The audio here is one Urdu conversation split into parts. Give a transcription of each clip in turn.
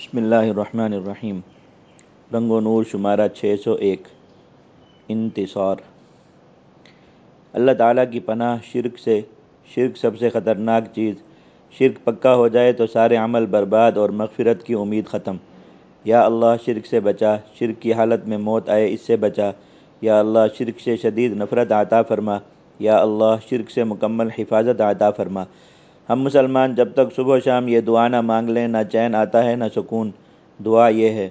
بسم اللہ الرحمن الرحیم۔ رنگ و نور شمارہ چھ سو ایک۔ انتصار۔ اللہ تعالیٰ کی پناہ شرک سے، شرک سب سے خطرناک چیز۔ شرک پکا ہو جائے تو سارے عمل برباد اور مغفرت کی امید ختم۔ یا اللہ شرک سے بچا، شرک کی حالت میں موت آئے اس سے بچا۔ یا اللہ شرک سے شدید نفرت عطا فرما۔ یا اللہ شرک سے مکمل حفاظت عطا فرما۔ ہم مسلمان جب تک صبح و شام یہ دعا نہ مانگ لیں، نہ چین آتا ہے، نہ سکون۔ دعا یہ ہے،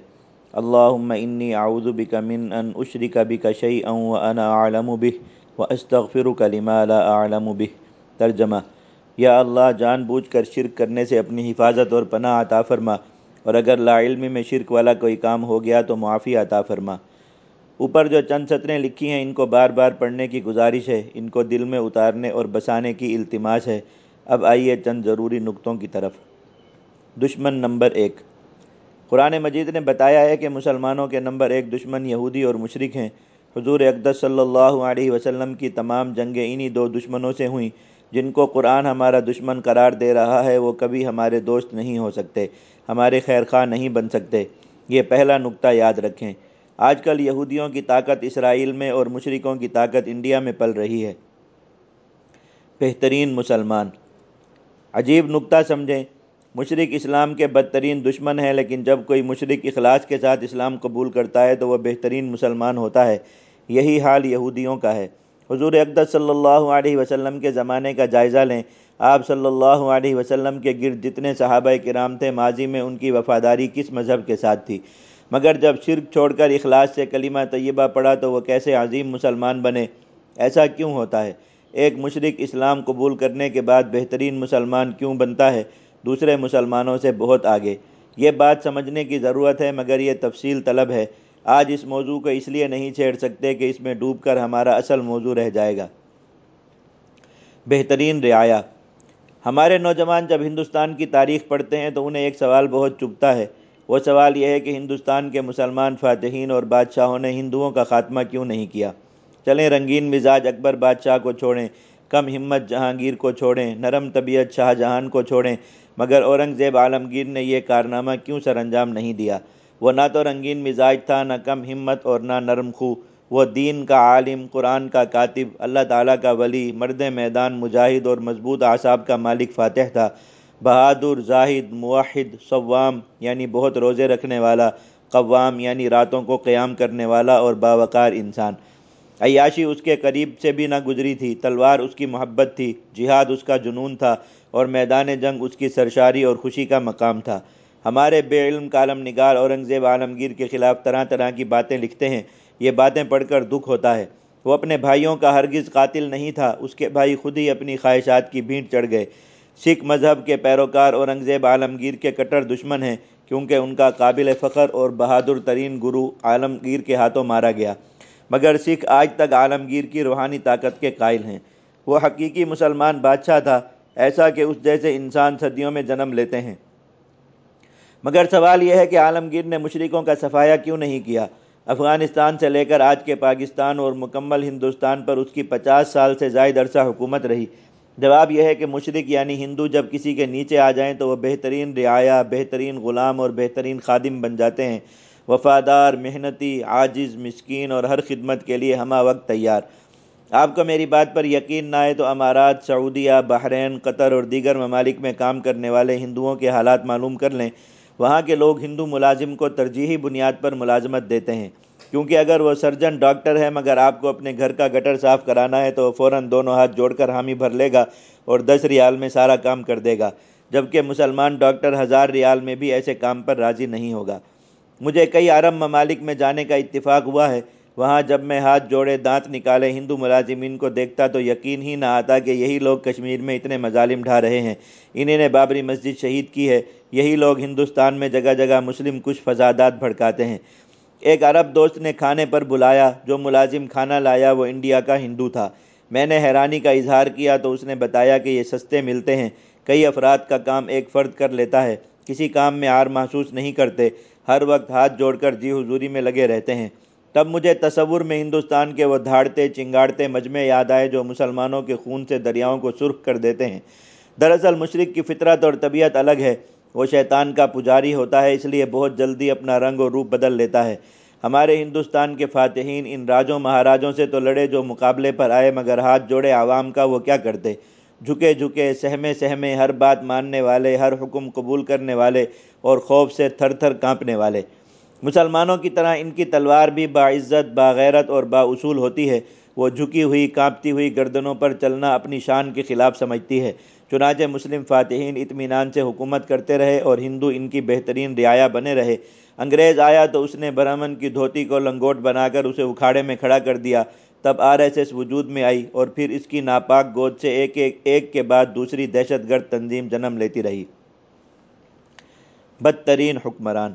اللہم انی اعوذ بک من ان اشرک بک شیئا وانا اعلم به واستغفرک لما لا اعلم به ترجمہ، یا اللہ جان بوجھ کر شرک کرنے سے اپنی حفاظت اور پناہ عطا فرما، اور اگر لا علمی میں شرک والا کوئی کام ہو گیا تو معافی عطا فرما۔ اوپر جو چند سطریں لکھی ہیں، ان کو بار بار پڑھنے کی گزارش ہے، ان کو دل میں اتارنے اور بسانے کی التماس ہے۔ اب آئیے چند ضروری نقطوں کی طرف۔ دشمن نمبر ایک۔ قرآن مجید نے بتایا ہے کہ مسلمانوں کے نمبر ایک دشمن یہودی اور مشرق ہیں۔ حضور اقدس صلی اللہ علیہ وسلم کی تمام جنگیں انہی دو دشمنوں سے ہوئیں۔ جن کو قرآن ہمارا دشمن قرار دے رہا ہے، وہ کبھی ہمارے دوست نہیں ہو سکتے، ہمارے خیر خواہ نہیں بن سکتے۔ یہ پہلا نقطہ یاد رکھیں۔ آج کل یہودیوں کی طاقت اسرائیل میں اور مشرقوں کی طاقت انڈیا میں پل رہی ہے۔ بہترین مسلمان۔ عجیب نقطہ سمجھیں۔ مشرق اسلام کے بدترین دشمن ہے لیکن جب کوئی مشرق اخلاص کے ساتھ اسلام قبول کرتا ہے تو وہ بہترین مسلمان ہوتا ہے۔ یہی حال یہودیوں کا ہے۔ حضور اقدس صلی اللہ علیہ وسلم کے زمانے کا جائزہ لیں۔ آپ صلی اللہ علیہ وسلم کے گرد جتنے صحابہ کرام تھے، ماضی میں ان کی وفاداری کس مذہب کے ساتھ تھی؟ مگر جب شرک چھوڑ کر اخلاص سے کلمہ طیبہ پڑھا تو وہ کیسے عظیم مسلمان بنے؟ ایسا کیوں ہوتا ہے؟ ایک مشرق اسلام قبول کرنے کے بعد بہترین مسلمان کیوں بنتا ہے؟ دوسرے مسلمانوں سے بہت آگے۔ یہ بات سمجھنے کی ضرورت ہے، مگر یہ تفصیل طلب ہے۔ آج اس موضوع کو اس لیے نہیں چھیڑ سکتے کہ اس میں ڈوب کر ہمارا اصل موضوع رہ جائے گا۔ بہترین رعایا۔ ہمارے نوجوان جب ہندوستان کی تاریخ پڑھتے ہیں تو انہیں ایک سوال بہت چبھتا ہے۔ وہ سوال یہ ہے کہ ہندوستان کے مسلمان فاتحین اور بادشاہوں نے ہندوؤں کا خاتمہ کیوں نہیں کیا؟ چلیں، رنگین مزاج اکبر بادشاہ کو چھوڑیں، کم ہمت جہانگیر کو چھوڑیں، نرم طبیعت شاہ جہان کو چھوڑیں۔ مگر اورنگزیب عالمگیر نے یہ کارنامہ کیوں سر انجام نہیں دیا؟ وہ نہ تو رنگین مزاج تھا، نہ کم ہمت اور نہ نرم خو۔ وہ دین کا عالم، قرآن کا کاتب، اللہ تعالیٰ کا ولی، مرد میدان، مجاہد اور مضبوط اعصاب کا مالک فاتح تھا۔ بہادر، زاہد، موحد، صوام یعنی بہت روزے رکھنے والا، قوام یعنی راتوں کو قیام کرنے والا اور باوقار انسان۔ عیاشی اس کے قریب سے بھی نہ گزری تھی، تلوار اس کی محبت تھی، جہاد اس کا جنون تھا اور میدان جنگ اس کی سرشاری اور خوشی کا مقام تھا۔ ہمارے بے علم کالم نگار اورنگزیب عالمگیر کے خلاف طرح طرح کی باتیں لکھتے ہیں، یہ باتیں پڑھ کر دکھ ہوتا ہے۔ وہ اپنے بھائیوں کا ہرگز قاتل نہیں تھا، اس کے بھائی خود ہی اپنی خواہشات کی بھینٹ چڑھ گئے۔ سکھ مذہب کے پیروکار اورنگزیب عالمگیر کے کٹر دشمن ہیں، کیونکہ ان کا قابل فخر اور بہادر ترین گرو عالمگیر کے ہاتھوں مارا گیا۔ مگر سکھ آج تک عالمگیر کی روحانی طاقت کے قائل ہیں۔ وہ حقیقی مسلمان بادشاہ تھا، ایسا کہ اس جیسے انسان صدیوں میں جنم لیتے ہیں۔ مگر سوال یہ ہے کہ عالمگیر نے مشرقوں کا صفایا کیوں نہیں کیا؟ افغانستان سے لے کر آج کے پاکستان اور مکمل ہندوستان پر اس کی پچاس سال سے زائد عرصہ حکومت رہی۔ جواب یہ ہے کہ مشرق یعنی ہندو جب کسی کے نیچے آ جائیں تو وہ بہترین رعایا، بہترین غلام اور بہترین خادم بن جاتے ہیں۔ وفادار، محنتی، عاجز، مسکین اور ہر خدمت کے لیے ہمہ وقت تیار۔ آپ کو میری بات پر یقین نہ آئے تو امارات، سعودیہ، بحرین، قطر اور دیگر ممالک میں کام کرنے والے ہندوؤں کے حالات معلوم کر لیں۔ وہاں کے لوگ ہندو ملازم کو ترجیحی بنیاد پر ملازمت دیتے ہیں۔ کیونکہ اگر وہ سرجن، ڈاکٹر ہے مگر آپ کو اپنے گھر کا گٹر صاف کرانا ہے تو وہ فوراً دونوں ہاتھ جوڑ کر حامی بھر لے گا اور دس ریال میں سارا کام کر دے گا۔ جبکہ مسلمان ڈاکٹر ہزار ریال میں بھی ایسے کام پر راضی نہیں ہوگا۔ مجھے کئی عرب ممالک میں جانے کا اتفاق ہوا ہے۔ وہاں جب میں ہاتھ جوڑے دانت نکالے ہندو ملازمین کو دیکھتا تو یقین ہی نہ آتا کہ یہی لوگ کشمیر میں اتنے مظالم ڈھا رہے ہیں۔ انہیں نے بابری مسجد شہید کی ہے۔ یہی لوگ ہندوستان میں جگہ جگہ مسلم کچھ فسادات بھڑکاتے ہیں۔ ایک عرب دوست نے کھانے پر بلایا۔ جو ملازم کھانا لایا وہ انڈیا کا ہندو تھا۔ میں نے حیرانی کا اظہار کیا تو اس نے بتایا کہ یہ سستے ملتے ہیں۔ کئی افراد کا کام ایک فرد کر لیتا ہے۔ کسی کام میں آر محسوس نہیں کرتے۔ ہر وقت ہاتھ جوڑ کر جی حضوری میں لگے رہتے ہیں۔ تب مجھے تصور میں ہندوستان کے وہ دھاڑتے، چنگاڑتے مجمع یاد آئے جو مسلمانوں کے خون سے دریاؤں کو سرخ کر دیتے ہیں۔ دراصل مشرق کی فطرت اور طبیعت الگ ہے۔ وہ شیطان کا پجاری ہوتا ہے، اس لیے بہت جلدی اپنا رنگ و روپ بدل لیتا ہے۔ ہمارے ہندوستان کے فاتحین ان راجوں، مہاراجوں سے تو لڑے جو مقابلے پر آئے مگر ہاتھ جوڑے عوام کا وہ کیا کرتے؟ جھکے جھکے، سہمے سہمے، ہر بات ماننے والے، ہر حکم قبول کرنے والے اور خوف سے تھر تھر کانپنے والے۔ مسلمانوں کی طرح ان کی تلوار بھی باعزت، باغیرت اور با اصول ہوتی ہے۔ وہ جھکی ہوئی، کانپتی ہوئی گردنوں پر چلنا اپنی شان کے خلاف سمجھتی ہے۔ چنانچہ مسلم فاتحین اطمینان سے حکومت کرتے رہے اور ہندو ان کی بہترین رعایا بنے رہے۔ انگریز آیا تو اس نے برہمن کی دھوتی کو لنگوٹ بنا کر اسے اکھاڑے میں کھڑا کر دیا۔ تب آر ایس ایس وجود میں آئی اور پھر اس کی ناپاک گود سے ایک ایک ایک کے بعد دوسری دہشت گرد تنظیم جنم لیتی رہی۔ بدترین حکمران۔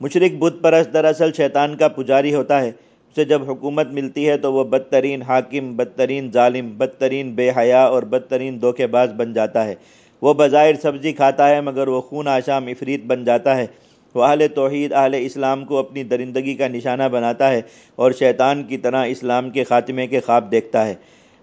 مشرق بت پرست دراصل شیطان کا پجاری ہوتا ہے۔ اسے جب حکومت ملتی ہے تو وہ بدترین حاکم، بدترین ظالم، بدترین بے حیا اور بدترین دھوکے باز بن جاتا ہے۔ وہ بظاہر سبزی کھاتا ہے مگر وہ خون آشام افریت بن جاتا ہے۔ وہ اہل توحید، اہل اسلام کو اپنی درندگی کا نشانہ بناتا ہے اور شیطان کی طرح اسلام کے خاتمے کے خواب دیکھتا ہے۔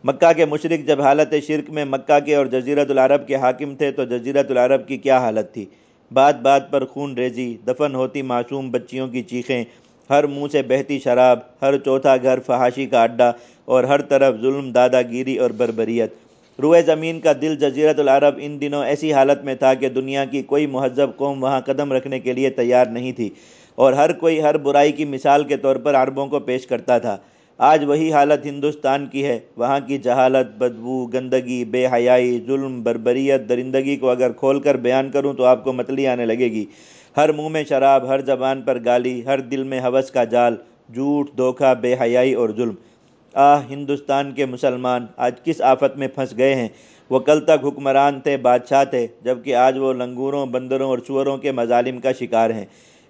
مکہ کے مشرق جب حالت شرک میں مکہ کے اور جزیرت العرب کے حاکم تھے تو جزیرت العرب کی کیا حالت تھی؟ بات بات پر خون ریزی، دفن ہوتی معصوم بچیوں کی چیخیں، ہر منہ سے بہتی شراب، ہر چوتھا گھر فحاشی کا اڈا اور ہر طرف ظلم، دادا گیری اور بربریت۔ روئے زمین کا دل جزیرت العرب ان دنوں ایسی حالت میں تھا کہ دنیا کی کوئی مہذب قوم وہاں قدم رکھنے کے لیے تیار نہیں تھی اور ہر کوئی ہر برائی کی مثال کے طور پر عربوں کو پیش کرتا تھا۔ آج وہی حالت ہندوستان کی ہے۔ وہاں کی جہالت، بدبو، گندگی، بے حیائی، ظلم، بربریت، درندگی کو اگر کھول کر بیان کروں تو آپ کو متلی آنے لگے گی۔ ہر منہ میں شراب، ہر زبان پر گالی، ہر دل میں حوث کا جال، جھوٹ، دھوکہ، بے حیائی اور ظلم۔ آہ، ہندوستان کے مسلمان، آج کس آفت میں پھنس گئے ہیں؟ وہ کل تک حکمران تھے، بادشاہ تھے، جبکہ آج وہ لنگوروں، بندروں اور سوروں کے مظالم کا شکار ہیں۔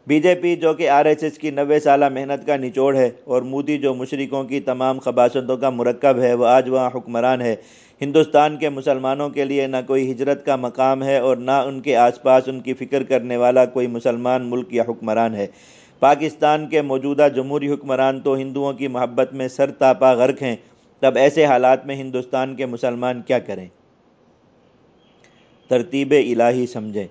بی جے پی، جو کہ آر ایس ایس کی نوے سالہ محنت کا نچوڑ ہے، اور مودی، جو مشرقوں کی تمام خباصتوں کا مرکب ہے، وہ آج وہاں حکمران ہے۔ ہندوستان کے مسلمانوں کے لیے نہ کوئی ہجرت کا مقام ہے، اور نہ ان کے آس پاس ان کی فکر کرنے والا کوئی مسلمان ملک یا حکمران ہے۔ پاکستان کے موجودہ جمہوری حکمران تو ہندوؤں کی محبت میں سر تاپا غرق ہیں، تب ایسے حالات میں ہندوستان کے مسلمان کیا کریں؟ ترتیب الہی سمجھیں۔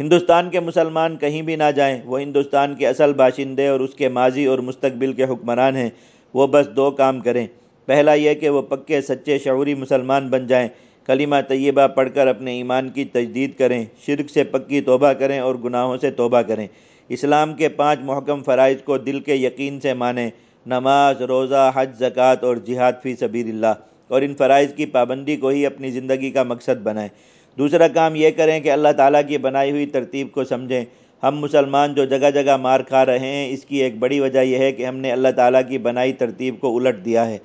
ہندوستان کے مسلمان کہیں بھی نہ جائیں، وہ ہندوستان کے اصل باشندے اور اس کے ماضی اور مستقبل کے حکمران ہیں، وہ بس دو کام کریں۔ پہلا یہ کہ وہ پکے سچے شعوری مسلمان بن جائیں، کلمہ طیبہ پڑھ کر اپنے ایمان کی تجدید کریں، شرک سے پکی توبہ کریں اور گناہوں سے توبہ کریں۔ اسلام کے پانچ محکم فرائض کو دل کے یقین سے مانیں۔ نماز، روزہ، حج، زکوٰۃ اور جہاد فی سبیل اللہ۔ اور ان فرائض کی پابندی کو ہی اپنی زندگی کا مقصد بنائیں۔ دوسرا کام یہ کریں کہ اللہ تعالیٰ کی بنائی ہوئی ترتیب کو سمجھیں۔ ہم مسلمان جو جگہ جگہ مار کھا رہے ہیں، اس کی ایک بڑی وجہ یہ ہے کہ ہم نے اللہ تعالیٰ کی بنائی ترتیب کو الٹ دیا ہے۔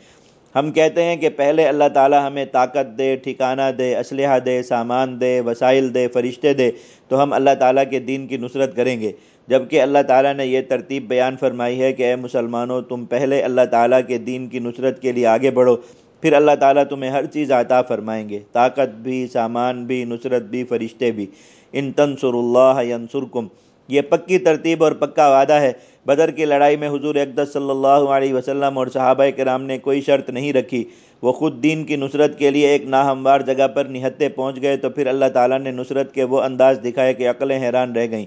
ہم کہتے ہیں کہ پہلے اللہ تعالیٰ ہمیں طاقت دے، ٹھکانہ دے، اسلحہ دے، سامان دے، وسائل دے، فرشتے دے، تو ہم اللہ تعالیٰ کے دین کی نصرت کریں گے۔ جبکہ اللہ تعالیٰ نے یہ ترتیب بیان فرمائی ہے کہ اے مسلمانوں، تم پہلے اللہ تعالیٰ کے دین کی نصرت کے لیے آگے بڑھو، پھر اللہ تعالیٰ تمہیں ہر چیز عطا فرمائیں گے، طاقت بھی، سامان بھی، نصرت بھی، فرشتے بھی۔ ان تنصر اللہ ینصرکم، یہ پکی ترتیب اور پکا وعدہ ہے۔ بدر کی لڑائی میں حضور اقدس صلی اللہ علیہ وسلم اور صحابہ کرام نے کوئی شرط نہیں رکھی۔ وہ خود دین کی نصرت کے لیے ایک ناہموار جگہ پر نہتے پہنچ گئے تو پھر اللہ تعالیٰ نے نصرت کے وہ انداز دکھائے کہ عقلیں حیران رہ گئیں۔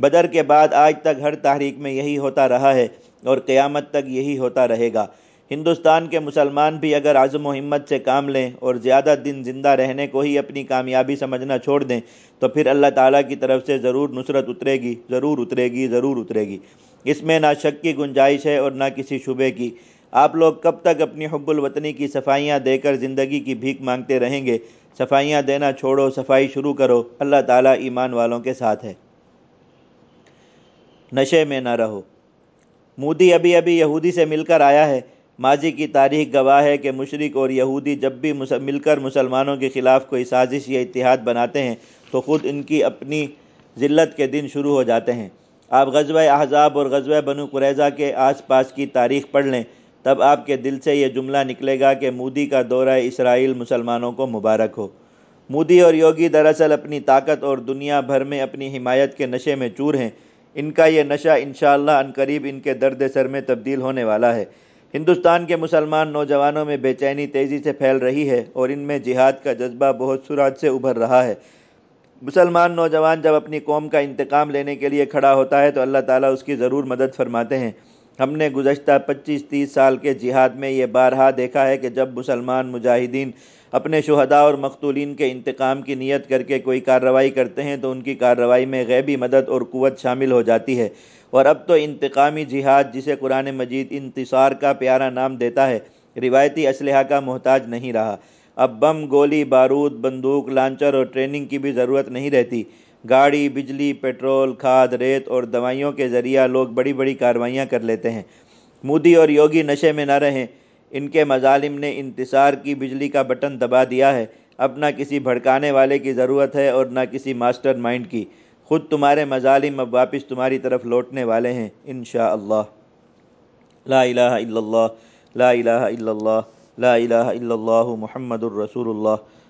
بدر کے بعد آج تک ہر تحریک میں یہی ہوتا رہا ہے اور قیامت تک یہی ہوتا رہے گا۔ ہندوستان کے مسلمان بھی اگر عزم و ہمت سے کام لیں اور زیادہ دن زندہ رہنے کو ہی اپنی کامیابی سمجھنا چھوڑ دیں، تو پھر اللہ تعالیٰ کی طرف سے ضرور نصرت اترے گی، ضرور اترے گی، ضرور اترے گی۔ اس میں نہ شک کی گنجائش ہے اور نہ کسی شبے کی۔ آپ لوگ کب تک اپنی حب الوطنی کی صفائیاں دے کر زندگی کی بھیک مانگتے رہیں گے؟ صفائیاں دینا چھوڑو، صفائی شروع کرو۔ اللہ تعالیٰ ایمان والوں کے ساتھ ہے۔ نشے میں نہ رہو۔ مودی ابھی ابھی یہودی سے مل کر آیا ہے۔ ماضی کی تاریخ گواہ ہے کہ مشرق اور یہودی جب بھی مل کر مسلمانوں کے خلاف کوئی سازش یا اتحاد بناتے ہیں، تو خود ان کی اپنی ذلت کے دن شروع ہو جاتے ہیں۔ آپ غزوہ احزاب اور غزوہ بنو قریضہ کے آس پاس کی تاریخ پڑھ لیں، تب آپ کے دل سے یہ جملہ نکلے گا کہ مودی کا دورہ اسرائیل مسلمانوں کو مبارک ہو۔ مودی اور یوگی دراصل اپنی طاقت اور دنیا بھر میں اپنی حمایت کے نشے میں چور ہیں۔ ان کا یہ نشہ انشاءاللہ عنقریب ان کے درد سر میں تبدیل ہونے والا ہے۔ ہندوستان کے مسلمان نوجوانوں میں بے چینی تیزی سے پھیل رہی ہے اور ان میں جہاد کا جذبہ بہت سرعت سے ابھر رہا ہے۔ مسلمان نوجوان جب اپنی قوم کا انتقام لینے کے لیے کھڑا ہوتا ہے تو اللہ تعالیٰ اس کی ضرور مدد فرماتے ہیں۔ ہم نے گزشتہ پچیس تیس سال کے جہاد میں یہ بارہا دیکھا ہے کہ جب مسلمان مجاہدین اپنے شہداء اور مقتولین کے انتقام کی نیت کر کے کوئی کارروائی کرتے ہیں تو ان کی کارروائی میں غیبی مدد اور قوت شامل ہو جاتی ہے۔ اور اب تو انتقامی جہاد جسے قرآن مجید انتصار کا پیارا نام دیتا ہے، روایتی اسلحہ کا محتاج نہیں رہا۔ اب بم، گولی، بارود، بندوق، لانچر اور ٹریننگ کی بھی ضرورت نہیں رہتی۔ گاڑی، بجلی، پیٹرول، کھاد، ریت اور دوائیوں کے ذریعہ لوگ بڑی بڑی کاروائیاں کر لیتے ہیں۔ مودی اور یوگی نشے میں نہ رہیں۔ ان کے مظالم نے انتصار کی بجلی کا بٹن دبا دیا ہے۔ اب نہ کسی بھڑکانے والے کی ضرورت ہے اور نہ کسی ماسٹر مائنڈ کی۔ خود تمہارے مظالم اب واپس تمہاری طرف لوٹنے والے ہیں، انشاءاللہ۔ لا الہ الا اللہ، لا الہ الا اللہ، لا الہ الا اللہ محمد الرسول اللہ۔